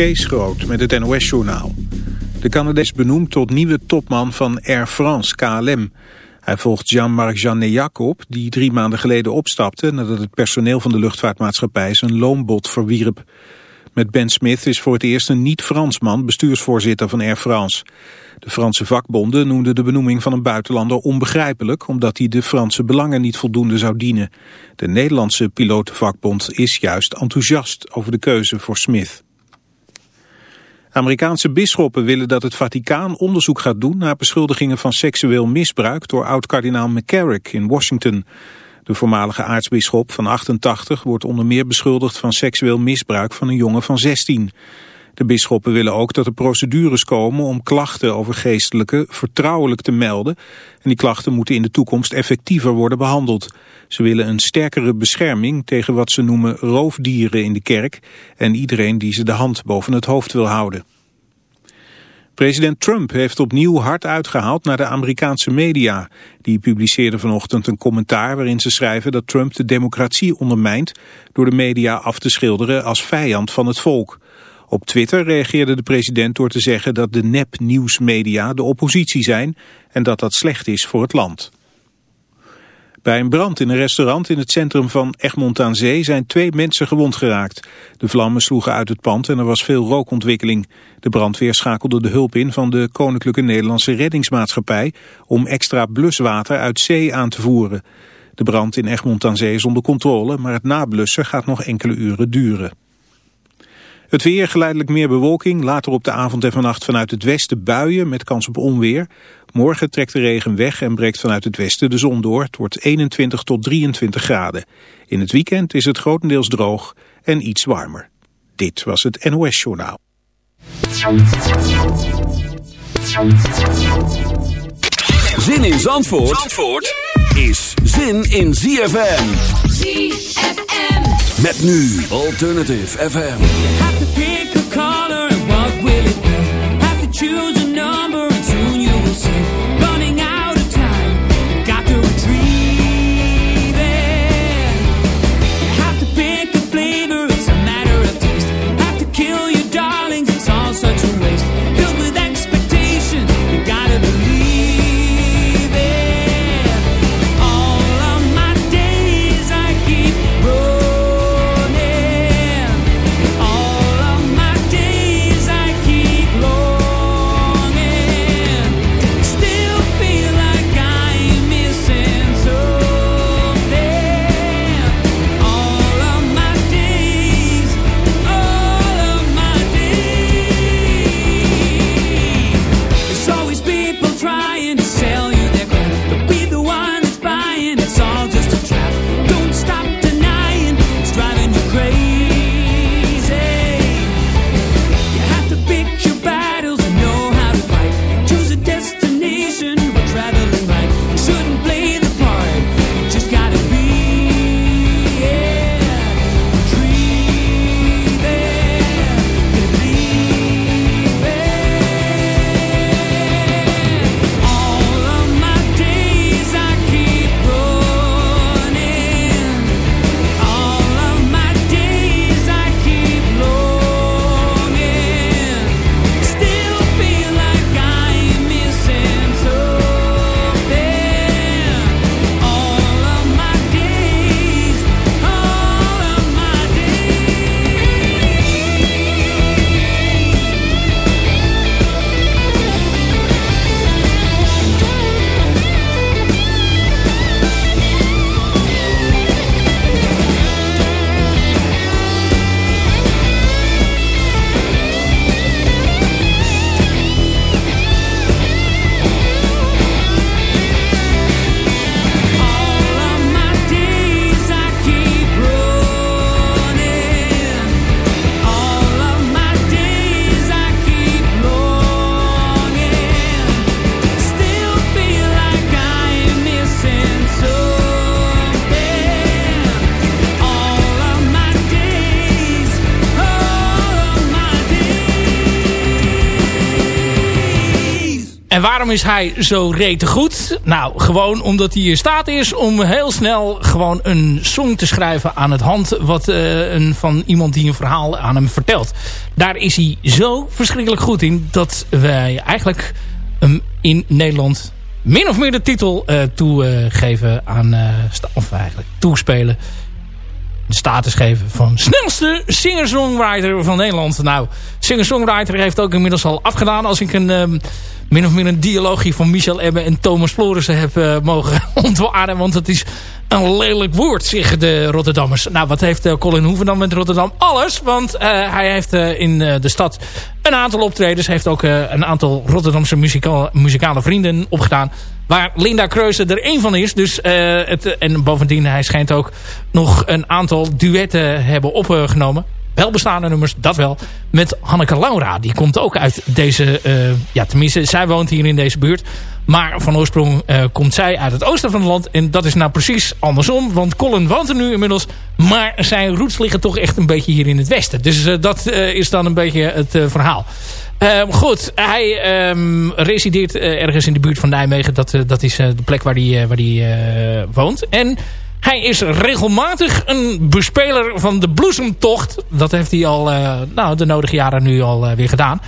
Kees Groot met het NOS-journaal. De Canadees benoemd tot nieuwe topman van Air France, KLM. Hij volgt Jean-Marc Jeannet op, die drie maanden geleden opstapte... nadat het personeel van de luchtvaartmaatschappij zijn loonbod verwierp. Met Ben Smith is voor het eerst een niet-Fransman bestuursvoorzitter van Air France. De Franse vakbonden noemden de benoeming van een buitenlander onbegrijpelijk... omdat hij de Franse belangen niet voldoende zou dienen. De Nederlandse pilotenvakbond is juist enthousiast over de keuze voor Smith. Amerikaanse bisschoppen willen dat het Vaticaan onderzoek gaat doen naar beschuldigingen van seksueel misbruik door oud-kardinaal McCarrick in Washington. De voormalige aartsbisschop van 88 wordt onder meer beschuldigd van seksueel misbruik van een jongen van 16. De bisschoppen willen ook dat er procedures komen om klachten over geestelijke vertrouwelijk te melden. En die klachten moeten in de toekomst effectiever worden behandeld. Ze willen een sterkere bescherming tegen wat ze noemen roofdieren in de kerk en iedereen die ze de hand boven het hoofd wil houden. President Trump heeft opnieuw hard uitgehaald naar de Amerikaanse media. Die publiceerden vanochtend een commentaar waarin ze schrijven dat Trump de democratie ondermijnt door de media af te schilderen als vijand van het volk. Op Twitter reageerde de president door te zeggen dat de nep-nieuwsmedia de oppositie zijn en dat dat slecht is voor het land. Bij een brand in een restaurant in het centrum van Egmond aan Zee zijn twee mensen gewond geraakt. De vlammen sloegen uit het pand en er was veel rookontwikkeling. De brandweer schakelde de hulp in van de Koninklijke Nederlandse Reddingsmaatschappij om extra bluswater uit zee aan te voeren. De brand in Egmond aan Zee is onder controle, maar het nablussen gaat nog enkele uren duren. Het weer geleidelijk meer bewolking, later op de avond en vannacht vanuit het westen buien met kans op onweer. Morgen trekt de regen weg en breekt vanuit het westen de zon door. Het wordt 21 tot 23 graden. In het weekend is het grotendeels droog en iets warmer. Dit was het NOS Journaal. Zin in Zandvoort, Zandvoort is zin in ZFM. ZFM. Met nu Alternative FM. Have to pick a color and what will it be? Have to choose is hij zo rete goed? Nou, gewoon omdat hij in staat is om heel snel gewoon een song te schrijven aan het hand wat, uh, een, van iemand die een verhaal aan hem vertelt. Daar is hij zo verschrikkelijk goed in dat wij eigenlijk hem in Nederland min of meer de titel uh, toegeven aan, uh, of eigenlijk toespelen de status geven van snelste singer-songwriter van Nederland. Nou, singer-songwriter heeft ook inmiddels al afgedaan. Als ik een um, min of meer een dialogie van Michel Ebbe en Thomas Florissen heb uh, mogen ontwaren. Want het is een lelijk woord, zeggen de Rotterdammers. Nou, wat heeft uh, Colin Hoeven dan met Rotterdam? Alles, want uh, hij heeft in de stad een aantal optredens. heeft ook een aantal Rotterdamse muzikale, vrienden opgedaan. Waar Linda Kreuze er één van is. Dus, het, en bovendien, hij schijnt ook nog een aantal duetten hebben opgenomen. Wel bestaande nummers, dat wel. Met Hanneke Laura. Die komt ook uit deze... Uh, ja, tenminste, zij woont hier in deze buurt. Maar van oorsprong uh, komt zij uit het oosten van het land. En dat is nou precies andersom. Want Colin woont er nu inmiddels. Maar zijn roots liggen toch echt een beetje hier in het westen. Dus uh, dat is dan een beetje het verhaal. Um, goed, hij um, resideert ergens in de buurt van Nijmegen. Dat, dat is de plek waar hij waar die, woont. En hij is regelmatig een bespeler van de bloesemtocht. Dat heeft hij al nou, de nodige jaren nu al weer gedaan.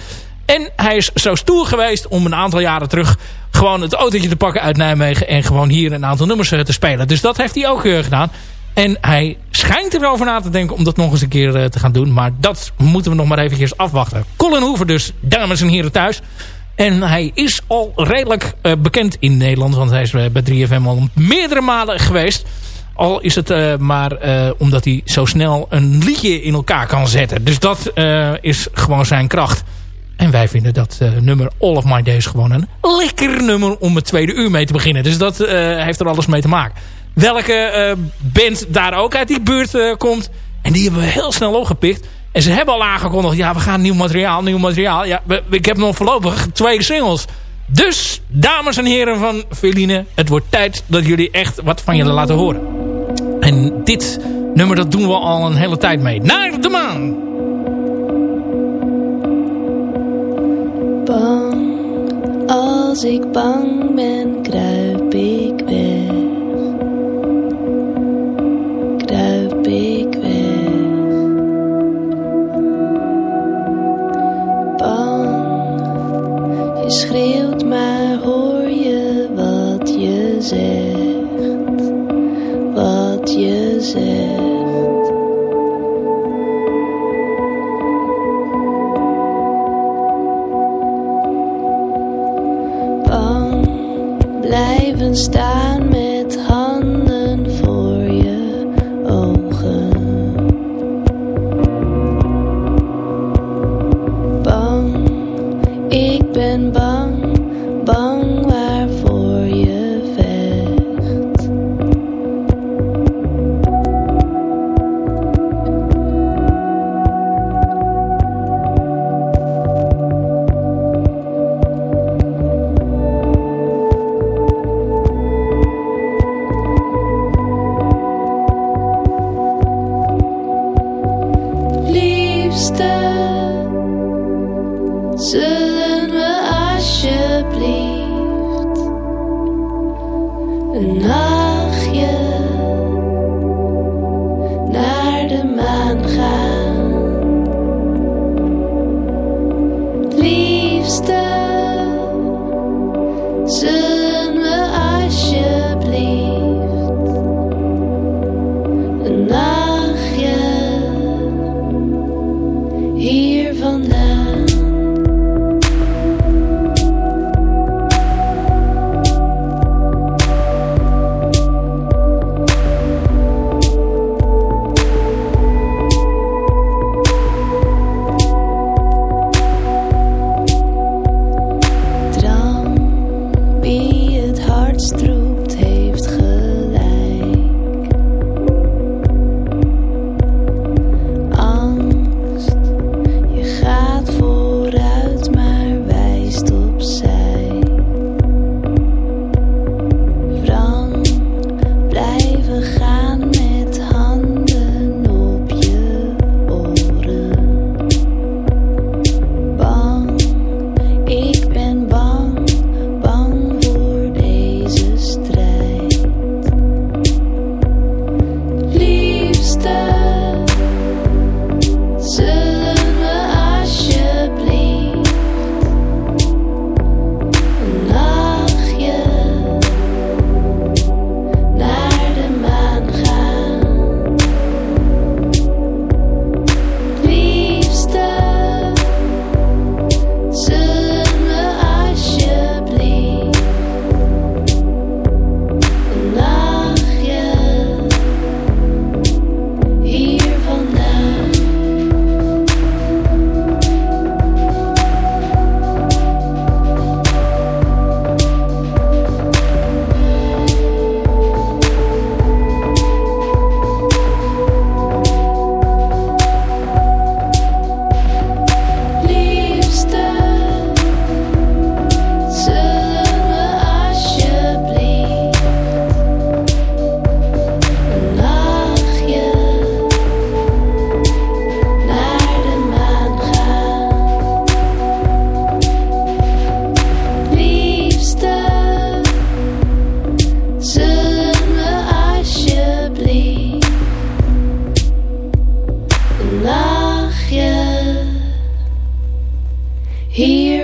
En hij is zo stoer geweest om een aantal jaren terug gewoon het autootje te pakken uit Nijmegen. En gewoon hier een aantal nummers te spelen. Dus dat heeft hij ook gedaan. En hij schijnt erover na te denken om dat nog eens een keer te gaan doen. Maar dat moeten we nog maar eventjes afwachten. Colin Hoover dus, dames en heren thuis. En hij is al redelijk bekend in Nederland. Want hij is bij 3FM al meerdere malen geweest. Al is het maar omdat hij zo snel een liedje in elkaar kan zetten. Dus dat is gewoon zijn kracht. En wij vinden dat nummer All of My Days gewoon een lekker nummer om het tweede uur mee te beginnen. Dus dat heeft er alles mee te maken welke band daar ook uit die buurt komt. En die hebben we heel snel opgepikt. En ze hebben al aangekondigd, ja, we gaan nieuw materiaal, nieuw materiaal. Ja, ik heb nog voorlopig twee singles. Dus, dames en heren van Feline, het wordt tijd dat jullie echt wat van jullie laten horen. En dit nummer, dat doen we al een hele tijd mee. Naar de maan! Bang, als ik bang ben, kruip ik weg. schreeuwt,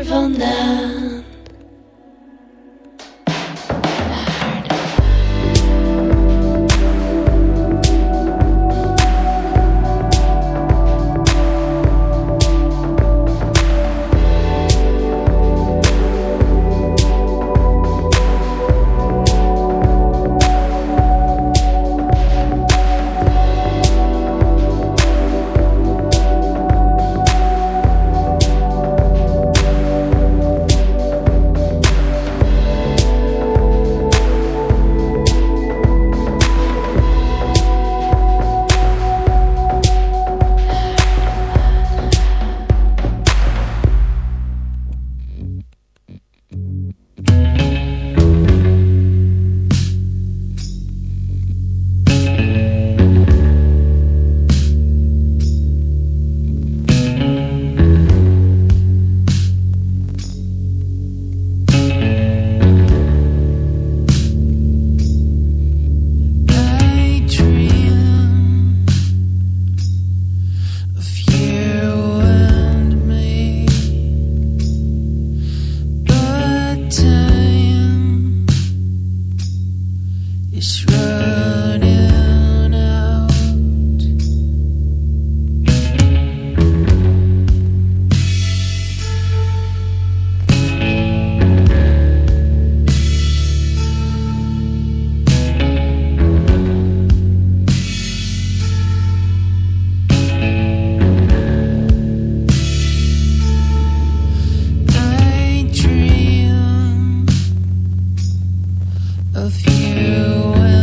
vandaan. with you.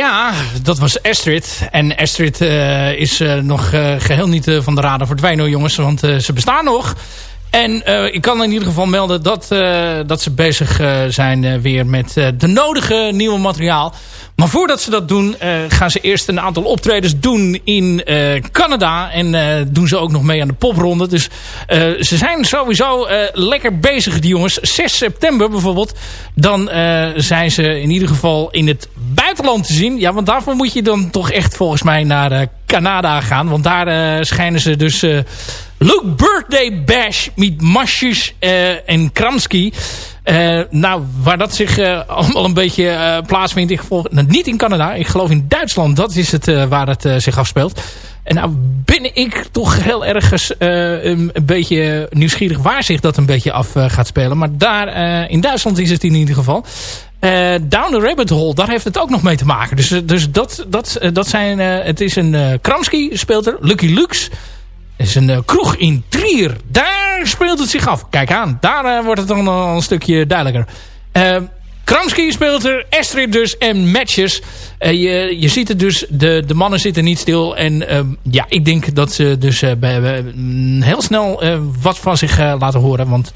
Ja, dat was Astrid. En Astrid uh, is uh, nog uh, geheel niet van de radar verdwijnen, jongens. Want ze bestaan nog. En uh, ik kan in ieder geval melden dat, uh, dat ze bezig uh, zijn weer met de nodige nieuwe materiaal. Maar voordat ze dat doen, gaan ze eerst een aantal optredens doen in Canada. En doen ze ook nog mee aan de popronde. Dus ze zijn sowieso lekker bezig, die jongens. 6 september bijvoorbeeld. Dan zijn ze in ieder geval in het buitenland te zien. Ja, want daarvoor moet je dan toch echt volgens mij naar Canada gaan. Want daar schijnen ze dus Luke Birthday Bash met Masjes uh, en Kramski. Uh, nou, waar dat zich uh, allemaal een beetje plaatsvindt. Ik geloof, nou, niet in Canada. Ik geloof in Duitsland. Dat is het waar het zich afspeelt. En nou ben ik toch heel ergens een, een, beetje nieuwsgierig waar zich dat een beetje af gaat spelen. Maar daar in Duitsland is het in ieder geval. Down the Rabbit Hole, daar heeft het ook nog mee te maken. Dus, dus dat, dat, dat zijn, het is een Kramski speelt er. Lucky Lux is een uh, kroeg in Trier. Daar speelt het zich af. Kijk aan, daar uh, wordt het dan al een stukje duidelijker. Kramski speelt er, Astrid dus en matches. je, je ziet het dus, de, de mannen zitten niet stil. En ja, ik denk dat ze dus bij, heel snel wat van zich laten horen. Want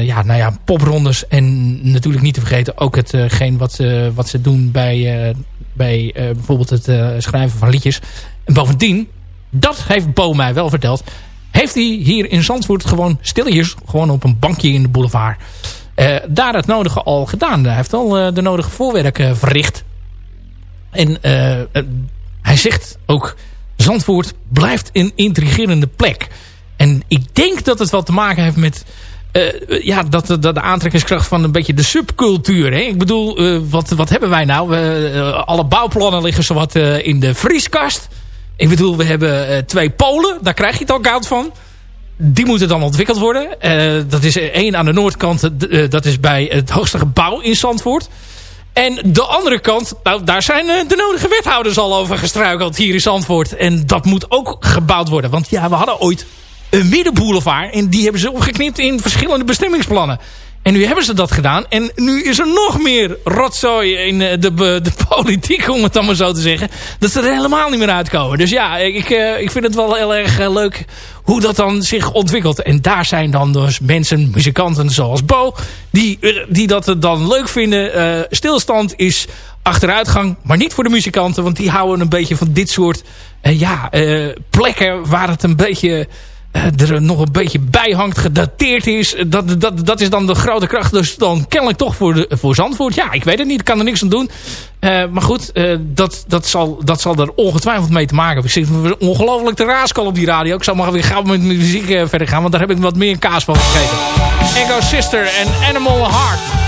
ja, nou ja, poprondes en natuurlijk niet te vergeten ook hetgeen wat, wat ze doen bij, bij bijvoorbeeld het schrijven van liedjes. En bovendien, dat heeft Bo mij wel verteld. Heeft hij hier in Zandvoort gewoon stilletjes, gewoon op een bankje in de boulevard, uh, daar het nodige al gedaan. Hij heeft al uh, de nodige voorwerk uh, verricht. En hij zegt ook, Zandvoort blijft een intrigerende plek. En ik denk dat het wel te maken heeft met... Ja, dat, dat de aantrekkingskracht van een beetje de subcultuur. Hè? Ik bedoel, wat, wat hebben wij nou? Alle bouwplannen liggen zowat in de vrieskast. Ik bedoel, we hebben uh, twee polen. Daar krijg je het al koud van. Die moeten dan ontwikkeld worden. Uh, dat is één aan de noordkant. Dat is bij het hoogste gebouw in Zandvoort. En de andere kant, nou, daar zijn de nodige wethouders al over gestruikeld hier in Zandvoort. En dat moet ook gebouwd worden. Want ja, we hadden ooit een middenboulevard. En die hebben ze opgeknipt in verschillende bestemmingsplannen. En nu hebben ze dat gedaan. En nu is er nog meer rotzooi in eh, de, de politiek, om het dan maar zo te zeggen. Dat ze er helemaal niet meer uitkomen. Dus ja, ik, eh, ik vind het wel heel erg eh, leuk hoe dat dan zich ontwikkelt. En daar zijn dan dus mensen, muzikanten zoals Bo, die, die dat dan leuk vinden. stilstand is achteruitgang, maar niet voor de muzikanten. Want die houden een beetje van dit soort ja, plekken waar het een beetje eh, er nog een beetje bij hangt, gedateerd is. Dat, dat, dat is dan de grote kracht. Dus dan kennelijk toch voor, de, voor Zandvoort. Ja, ik weet het niet. Ik kan er niks aan doen. Uh, maar goed, uh, dat, dat, zal, dat zal er ongetwijfeld mee te maken hebben. Ik zit ongelooflijk te raaskal op die radio. Ik zal maar weer gauw met muziek verder gaan. Want daar heb ik wat meer kaas van gegeten. Echo Sister en Animal Heart.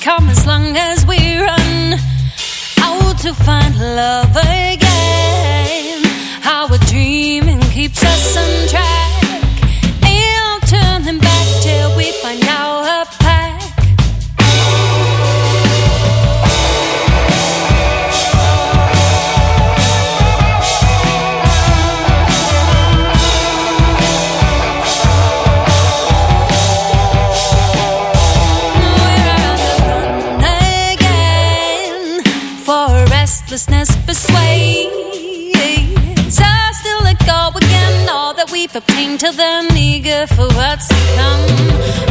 Overcome as long as we run out to find love again. Our dreaming keeps us on track. a pain till they're eager for what's to come.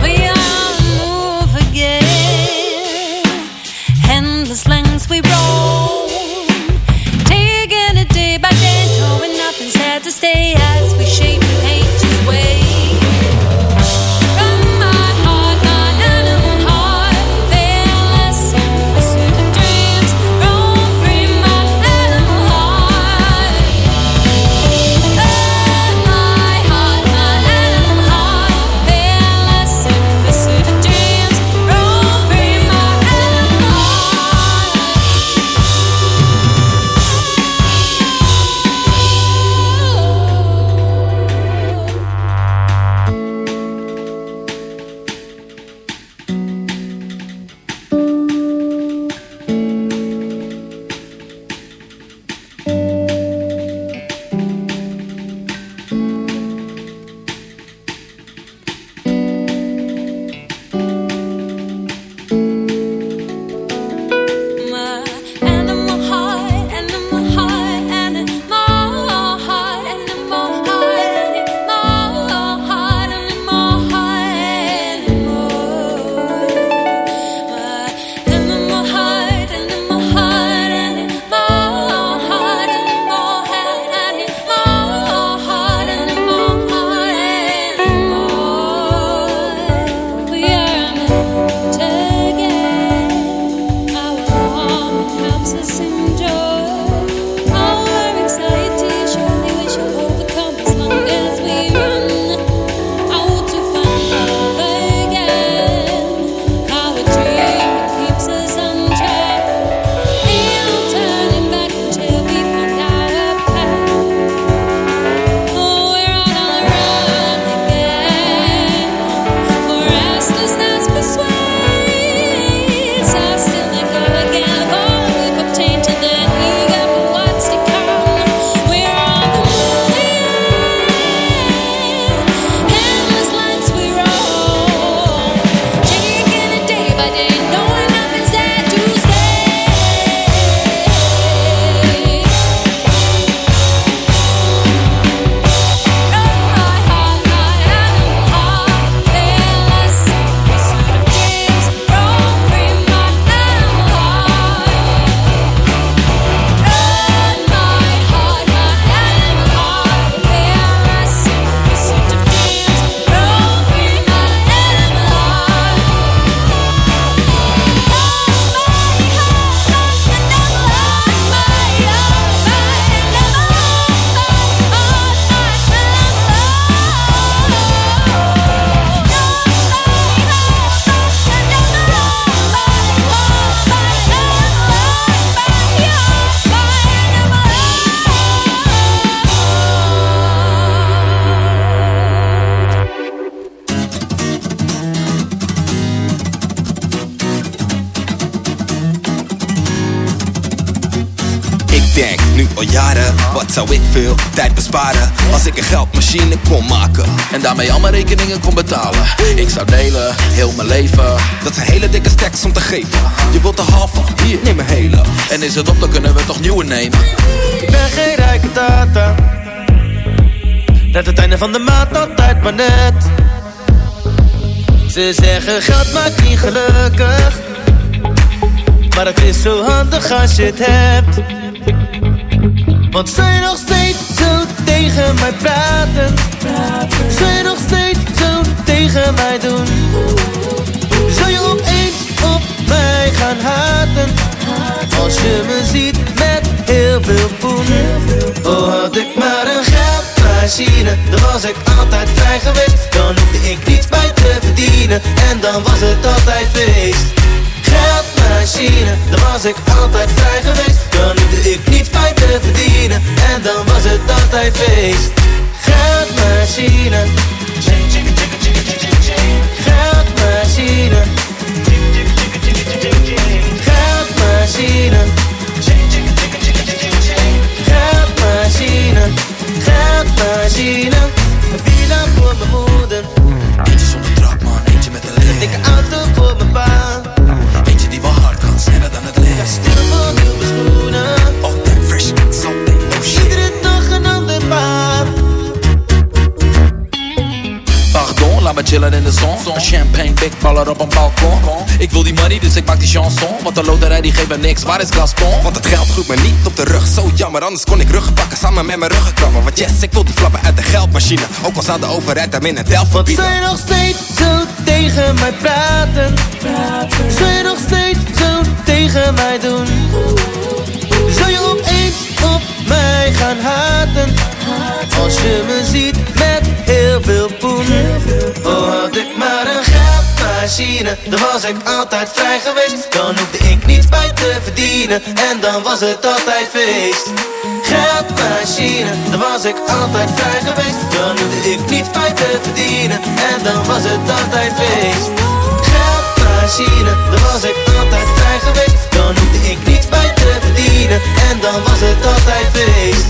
Geldmachine kon maken. En daarmee al mijn rekeningen kon betalen. Ik zou delen, heel mijn leven. Dat zijn hele dikke stacks om te geven. Je wilt de halve, hier, neem een hele. En is het op, dan kunnen we toch nieuwe nemen. Ik ben geen rijke tata. Net het einde van de maand altijd maar net. Ze zeggen geld maakt niet gelukkig. Maar het is zo handig als je het hebt. Want zij nog steeds tegen mij praten. Zij nog steeds zo tegen mij doen. Zou je opeens op mij gaan haten? Als je me ziet met heel veel poen. Oh, had ik maar een geldmachine, dan was ik altijd vrij geweest. Dan hoefde ik niets bij te verdienen en dan was het altijd feest. Dan was ik altijd vrij geweest. Dan hoefde ik niets bij te verdienen en dan was het altijd feest. Geldmachine. Geldmachine. Geldmachine. Geldmachine. Geldmachine. Een villa voor mijn moeder. Eentje zonder trap, man, eentje met een Een licht. dikke auto voor mijn pa. Sneller dan het licht. Stil voor nieuwe schoenen. Altijd fresh, altijd no shit. Iedere dag een ander paar. Pardon, laat me chillen in de zon. Champagne, big baller op een balkon. Ik wil die money, dus ik maak die chanson. Want de loterij die geeft me niks, waar is Gaston? Want het geld groeit me niet op de rug, zo jammer. Anders kon ik ruggen pakken samen met mijn ruggenkrabben. Want yes, ik wil die flappen uit de geldmachine. Ook al zou de overheid hem in het delft verbieden. zij nog steeds zo tegen mij praten. Zij nog steeds tegen mij doen. Zou je opeens op mij gaan haten? Als je me ziet met heel veel poen. Oh, had ik maar een geldmachine, dan was ik altijd vrij geweest. Dan hoefde ik niets bij te verdienen en dan was het altijd feest. Geldmachine, dan was ik altijd vrij geweest. Dan hoefde ik niets bij te verdienen en dan was het altijd feest. Geldmachine, dan was ik altijd vrij geweest. Dan hoefde ik niets bij te verdienen en dan was het altijd feest.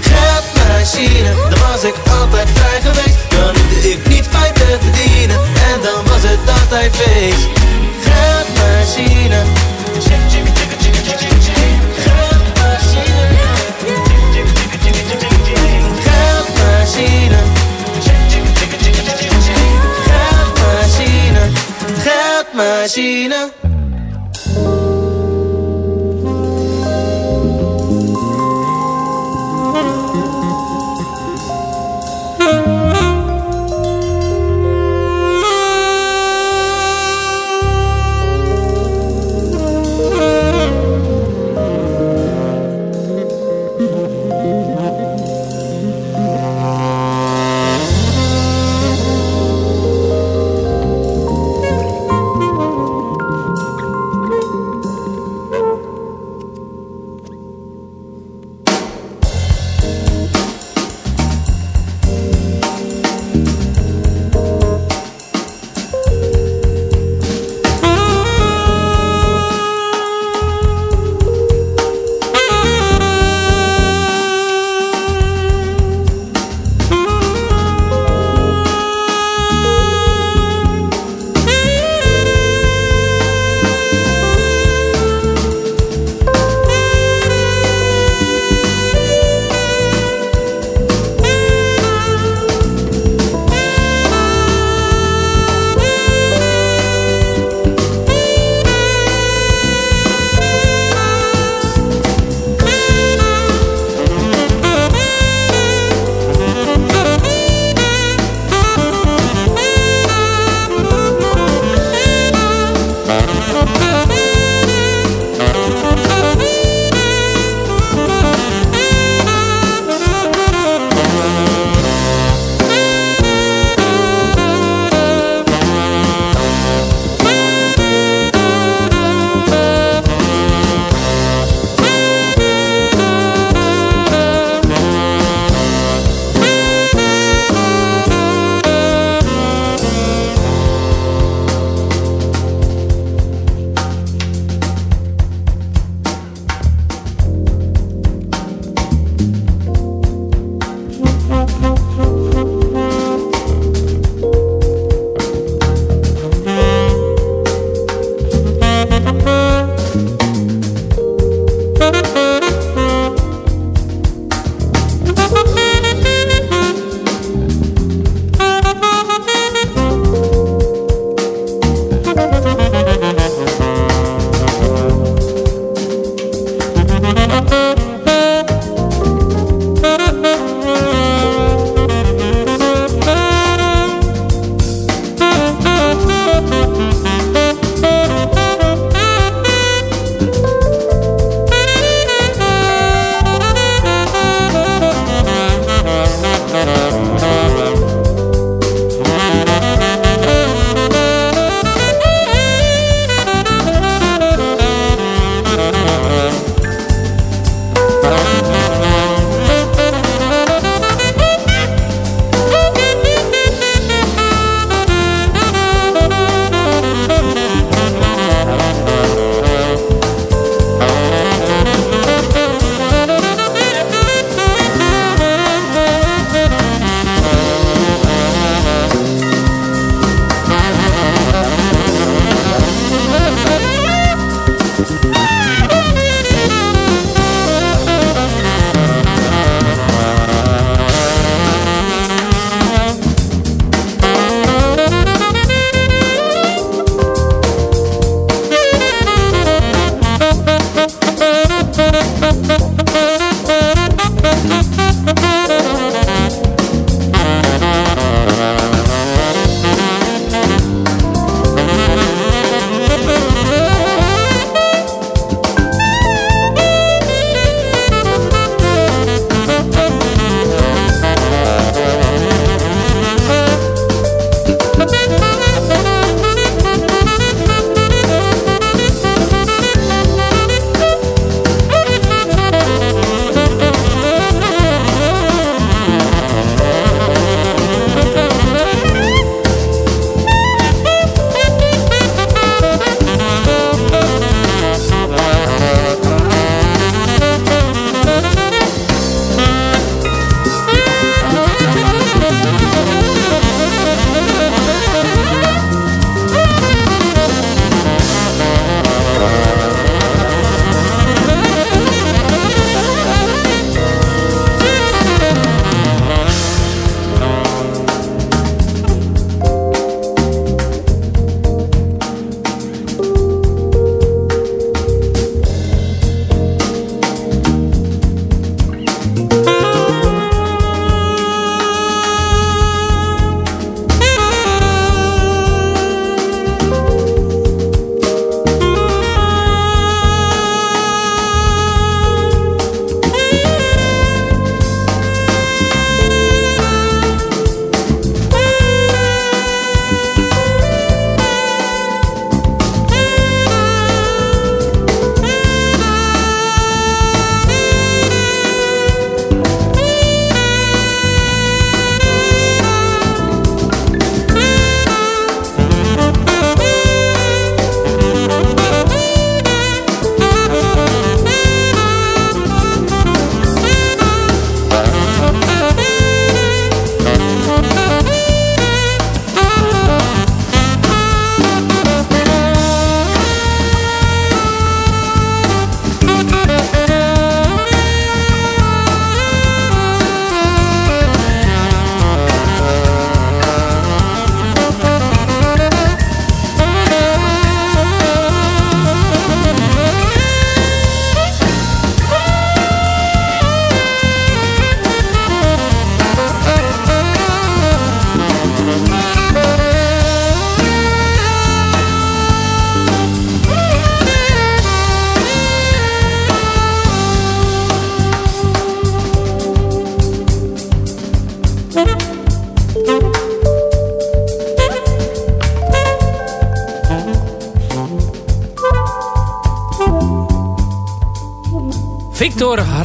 Geldmachine, dan was ik altijd vrij geweest. Dan hoefde ik niets bij te verdienen en dan was het altijd feest. Geldmachine. Geldmachine.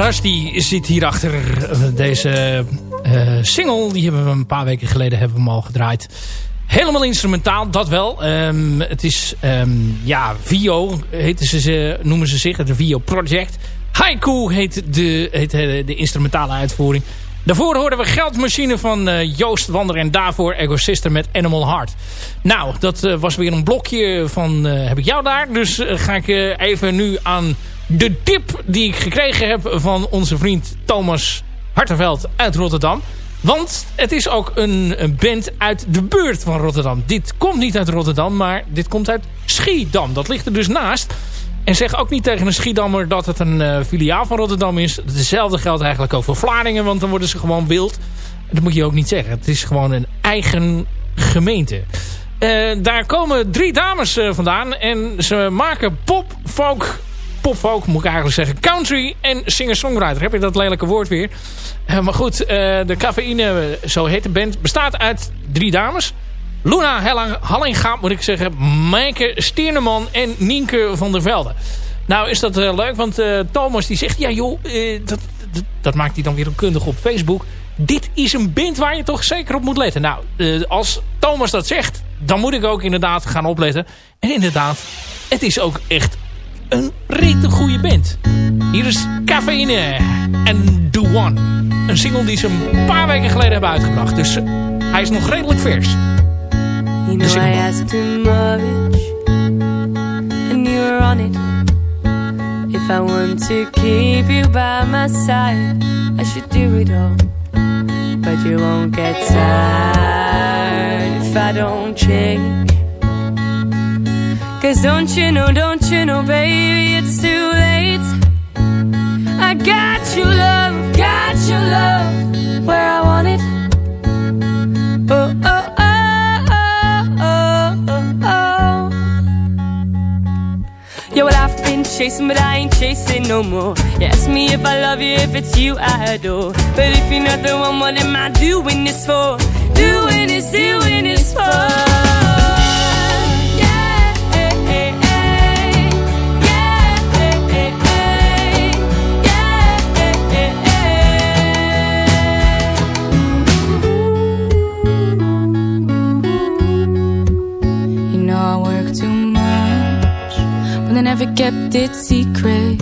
Harasti zit hierachter. Deze uh, single, die hebben we een paar weken geleden hebben we al gedraaid. Helemaal instrumentaal, dat wel. Um, het is, um, ja, Vio heten ze, noemen ze zich, de Vio Project. Haiku heet de, heet de instrumentale uitvoering. Daarvoor hoorden we Geldmachine van Joost Wander en daarvoor Ego Sister met Animal Heart. Nou, dat was weer een blokje van heb ik jou daar. Dus ga ik even nu aan de tip die ik gekregen heb van onze vriend Thomas Hartenveld uit Rotterdam. Want het is ook een, een, band uit de buurt van Rotterdam. Dit komt niet uit Rotterdam, maar dit komt uit Schiedam. Dat ligt er dus naast. En zeg ook niet tegen een Schiedammer dat het een uh, filiaal van Rotterdam is. Hetzelfde geldt eigenlijk ook voor Vlaardingen, want dan worden ze gewoon wild. Dat moet je ook niet zeggen. Het is gewoon een eigen gemeente. Uh, daar komen drie dames uh, vandaan en ze maken pop, folk popfolk, moet ik eigenlijk zeggen. Country en singer-songwriter. Heb je dat lelijke woord weer. Uh, maar goed, uh, de cafeïne, zo heet de band, bestaat uit drie dames. Luna Hallinga, moet ik zeggen. Maaike Stierneman en Nienke van der Velde. Nou is dat uh, leuk, want Thomas die zegt... Ja joh, dat, dat, dat, maakt hij dan weer kundig op Facebook. Dit is een band waar je toch zeker op moet letten. Nou, als Thomas dat zegt, dan moet ik ook inderdaad gaan opletten. En inderdaad, het is ook echt een rete goede band. Hier is Cafeïne en The One. Een single die ze een paar weken geleden hebben uitgebracht. Dus uh, hij is nog redelijk vers. You know I asked too much And you were on it If I want to keep you by my side I should do it all But you won't get tired If I don't change Cause don't you know, don't you know, baby, it's too late. I got your love, got your love where I want it. Oh, oh, oh, oh, oh, oh. Yeah, well, I've been chasing, but I ain't chasing no more. You ask me if I love you, if it's you I adore. But if you're not the one, what am I doing this for? Doing this, doing this for? Never kept it secret.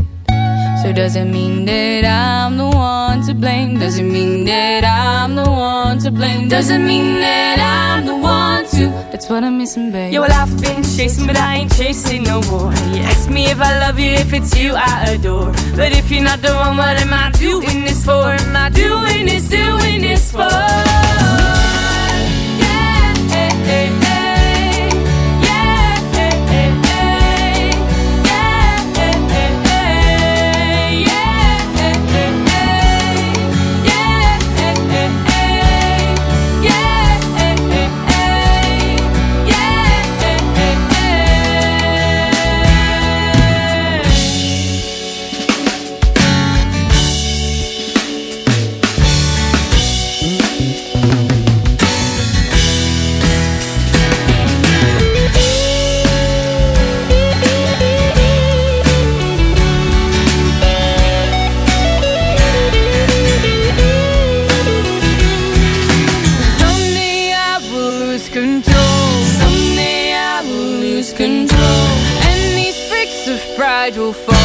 So doesn't mean that I'm the one to blame? Doesn't mean that I'm the one to blame? Doesn't mean that I'm the one to? That's what I'm missing, babe. Yeah, well, I've been chasing, but I ain't chasing no more. You ask me if I love you, if it's you I adore. But if you're not the one, what am I doing this for? Am I doing this, doing this for? Once more.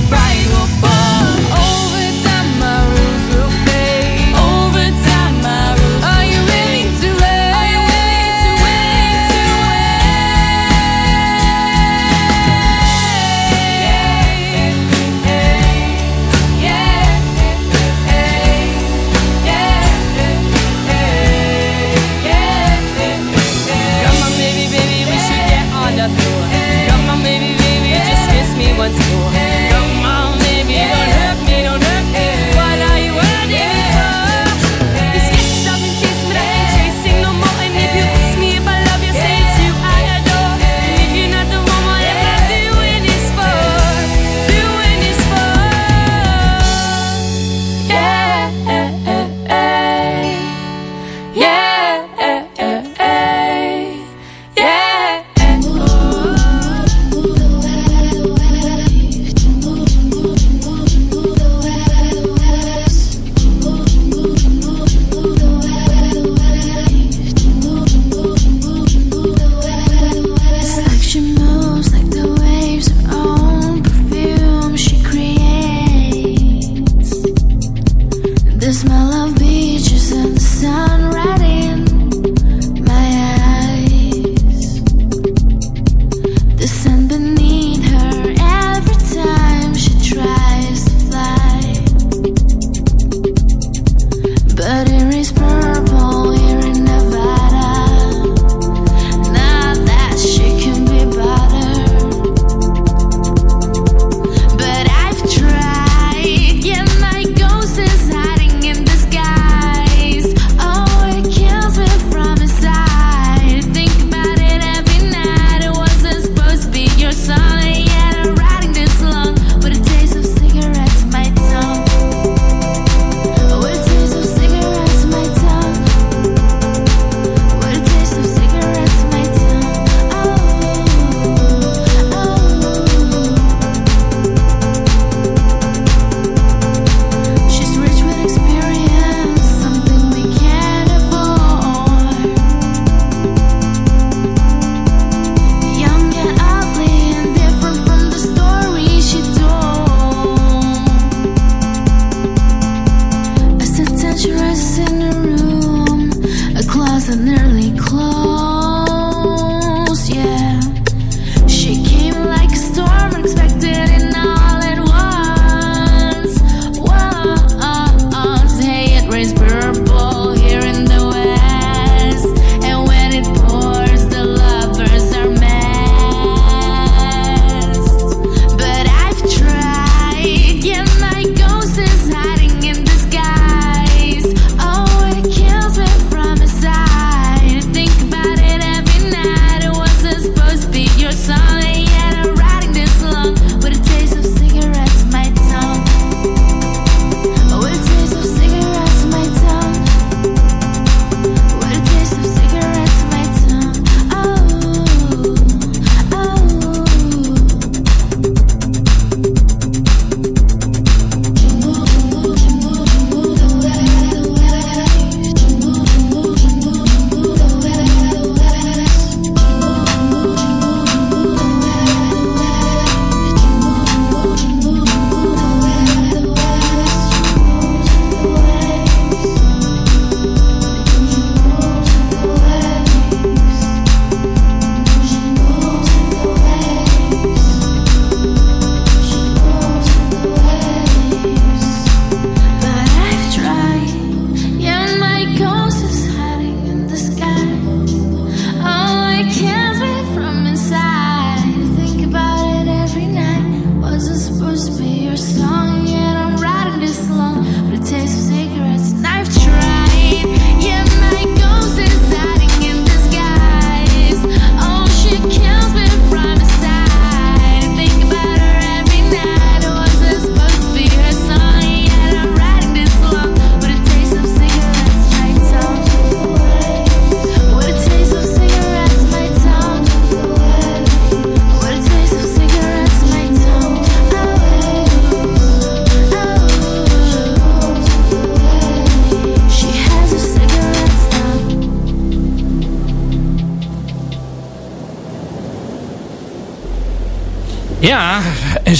Come on.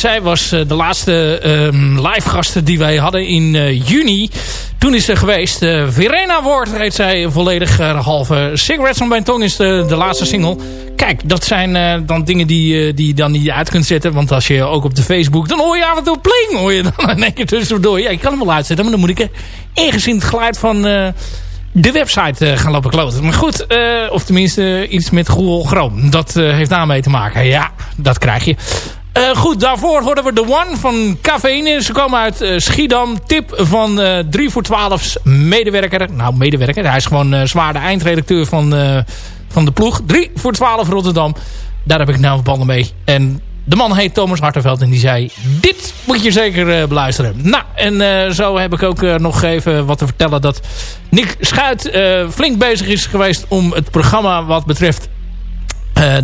Zij was eh, de laatste um, live gasten die wij hadden in uh, juni. Toen is ze geweest. Uh, Verena Ward heet zij volledig halve. Cigarettes on My Tongue is de, de laatste single. Kijk, dat zijn dan dingen die, die je dan niet uit kunt zetten. Want als je ook op de Facebook... Dan hoor je af en toe pling. Hoor je dan in één keer tussendoor. Ja, ik kan hem wel uitzetten. Maar dan moet ik ergens in het geluid van de website gaan lopen kloten. Maar goed, of tenminste iets met Google Chrome. Dat heeft daarmee te maken. Ja, dat krijg je. Uh, goed, daarvoor hoorden we The One van Cafeïne. Ze komen uit uh, Schiedam. Tip van uh, 3 voor 12 medewerker. Nou, medewerker. Hij is gewoon zwaar de eindredacteur van, van de ploeg. 3 voor 12 Rotterdam. Daar heb ik nou banden mee. En de man heet Thomas Hartenveld en die zei... Dit moet je zeker beluisteren. Nou, en zo heb ik ook nog even wat te vertellen... dat Nick Schuit flink bezig is geweest om het programma wat betreft...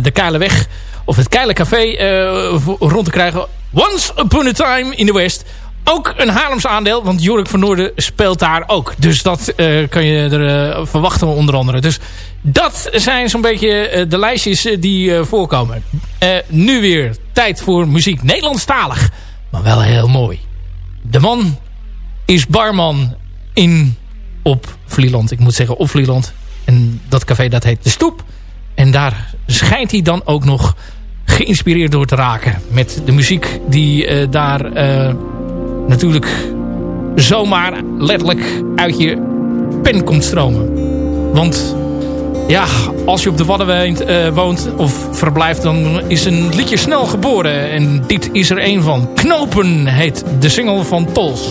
de Kale Weg of het Keile Café uh, rond te krijgen. Once Upon a Time in the West. Ook een Haarlems aandeel, want Jorik van Noorden speelt daar ook. Dus dat uh, kan je er uh, verwachten onder andere. Dus dat zijn zo'n beetje de lijstjes die voorkomen. nu weer tijd voor muziek. Nederlandstalig, maar wel heel mooi. De man is barman in op Vlieland. Ik moet zeggen op Vlieland. En dat café dat heet De Stoep. En daar schijnt hij dan ook nog geïnspireerd door te raken. Met de muziek die uh, daar uh, natuurlijk zomaar letterlijk uit je pen komt stromen. Want ja, als je op de Wadden uh, woont of verblijft... dan is een liedje snel geboren. En dit is er een van. Knopen heet de single van Tols.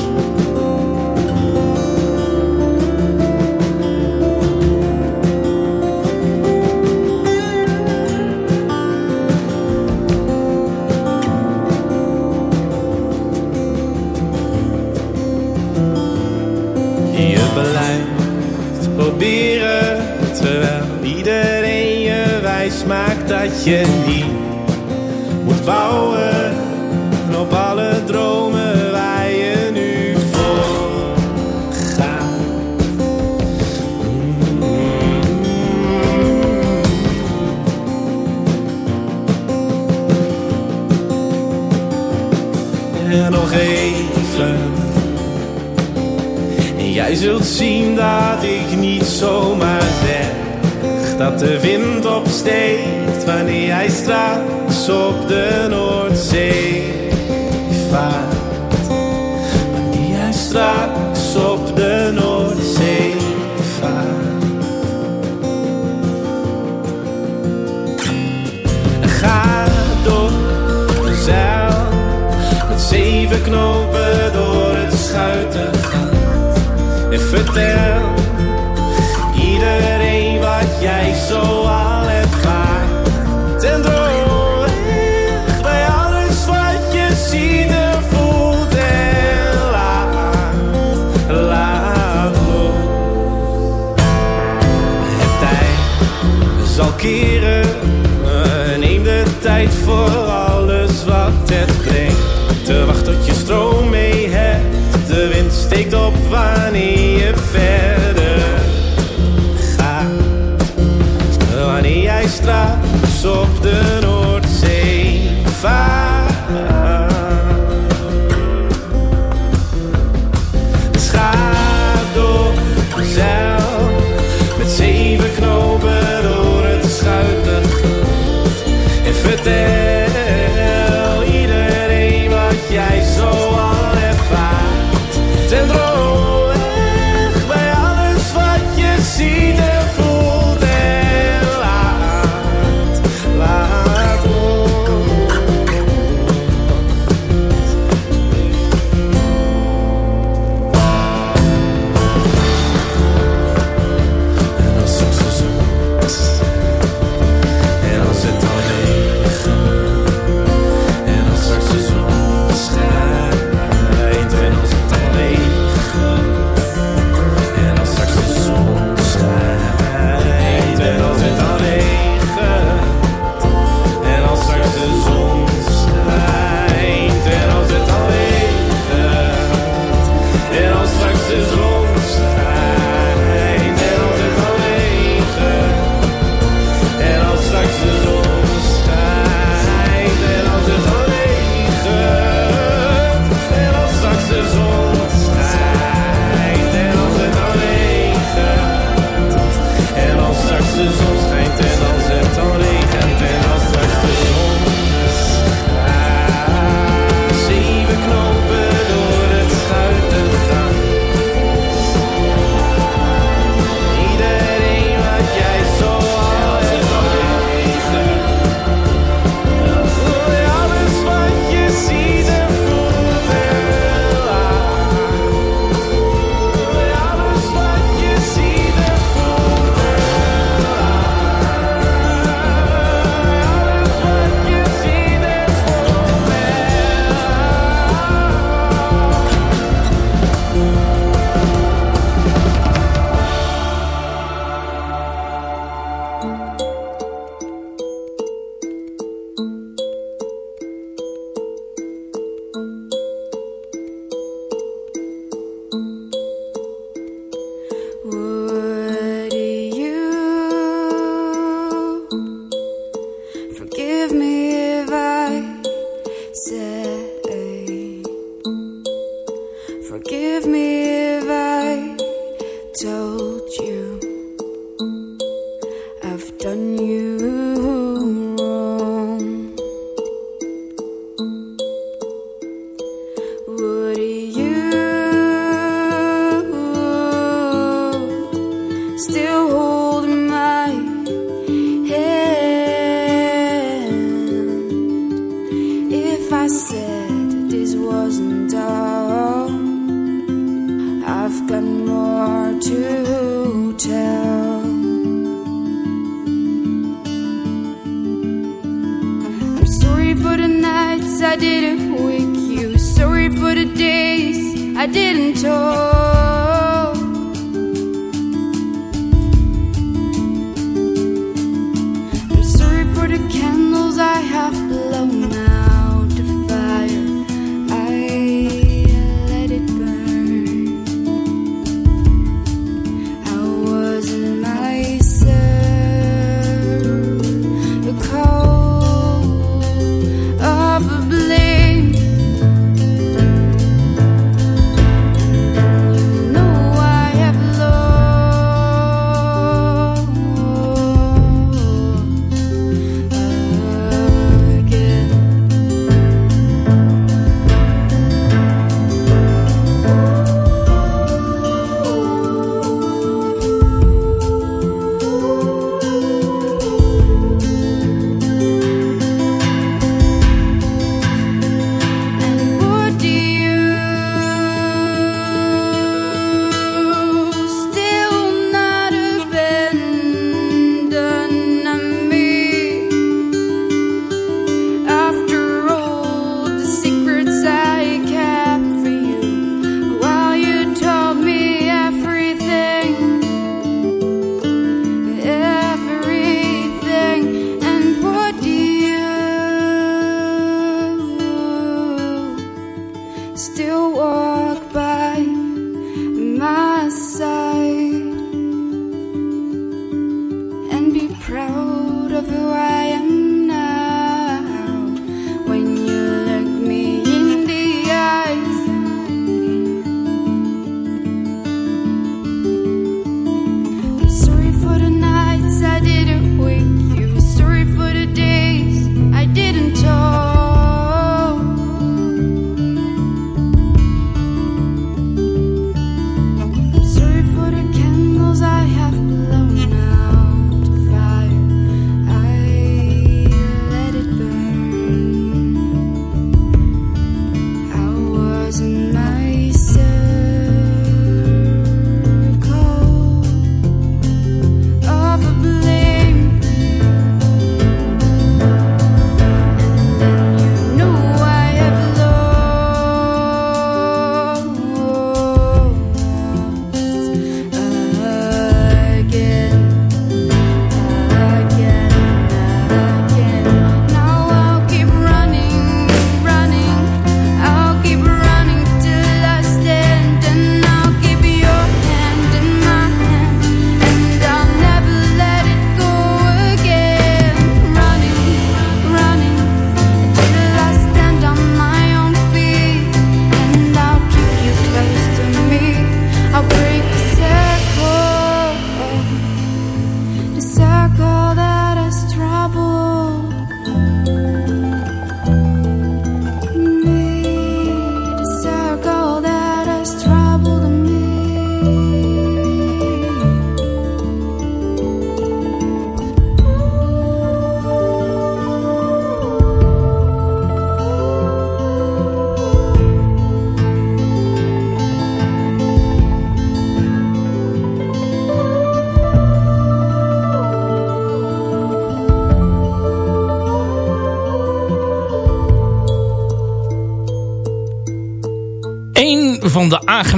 je niet moet bouwen op alle dromen waar je nu voor gaat. En nog even, en jij zult zien dat ik niet zomaar zeg dat de wind opsteekt wanneer jij straks dus op de Noordzee vaart. Wanneer jij straks dus op de Noordzee vaart. En ga door de zeil met zeven knopen door het schuitengat. En vertel steekt op wanneer je ver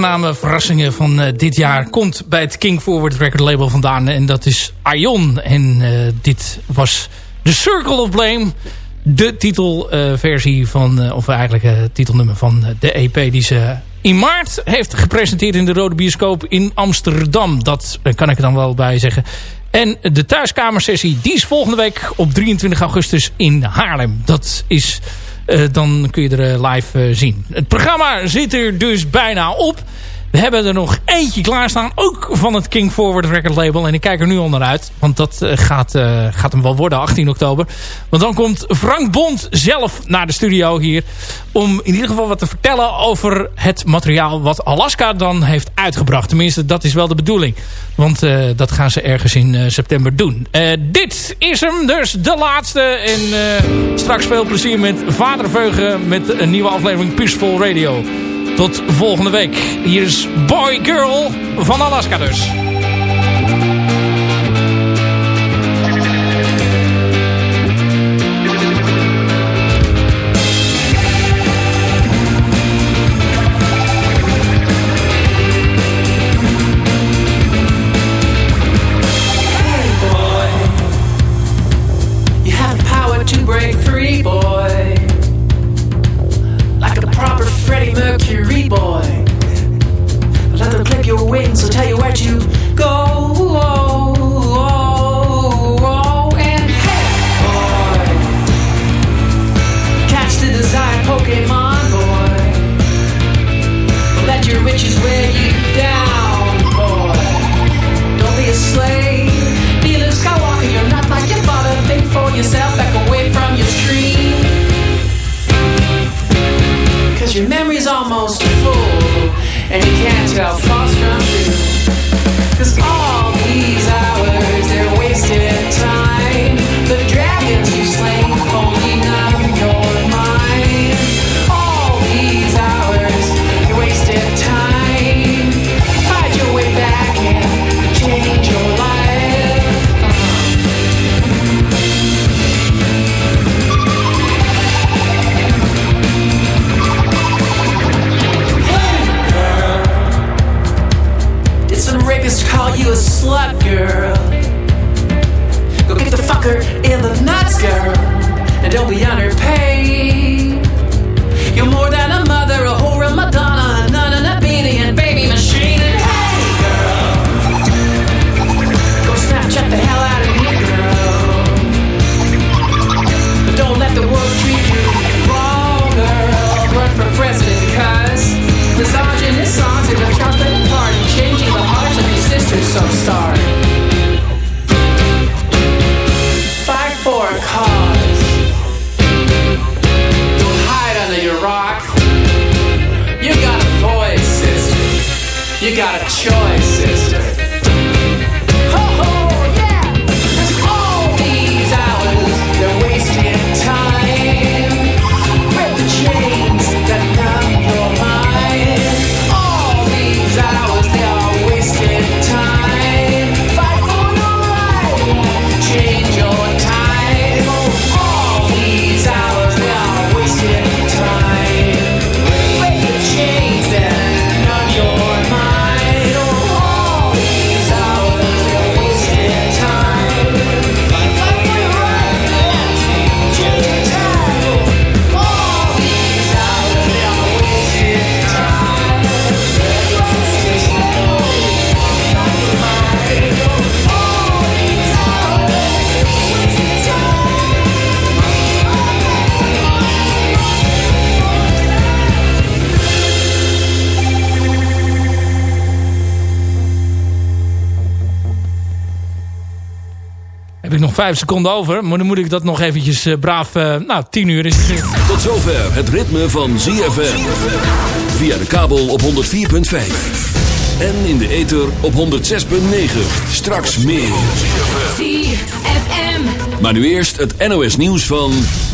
aangename verrassingen van eh, dit jaar komt bij het King Forward Record label vandaan. En dat is Ion. En eh, dit was The Circle of Blame. De titelversie van, eh, of eigenlijk het titelnummer van de EP die ze in maart heeft gepresenteerd in de Rode Bioscoop in Amsterdam. Dat kan ik er dan wel bij zeggen. En de thuiskamersessie, die is volgende week op 23 augustus in Haarlem. Dat is, dan kun je er eh, live eh, zien. Het programma zit er dus bijna op. We hebben er nog eentje klaarstaan. Ook van het King Forward Record label. En ik kijk er nu al naar uit. Want dat eh, gaat, eh, gaat hem wel worden, 18 oktober. Want dan komt Frank Bond zelf naar de studio hier. Om in ieder geval wat te vertellen over het materiaal wat Alaska dan heeft uitgebracht. Tenminste, dat is wel de bedoeling. Want eh, dat gaan ze ergens in september doen. Dit is hem dus, de laatste. En straks veel plezier met Vader Veugen met een nieuwe aflevering Peaceful Radio. Tot volgende week. Hier is Boy Girl van Alaska dus. Vijf seconden over. Maar dan moet ik dat nog eventjes eh, braaf... eh, nou, tien uur is het. Tot zover het ritme van ZFM. Via de kabel op 104.5. En in de ether op 106.9. Straks meer. ZFM. Maar nu eerst het NOS nieuws van 10.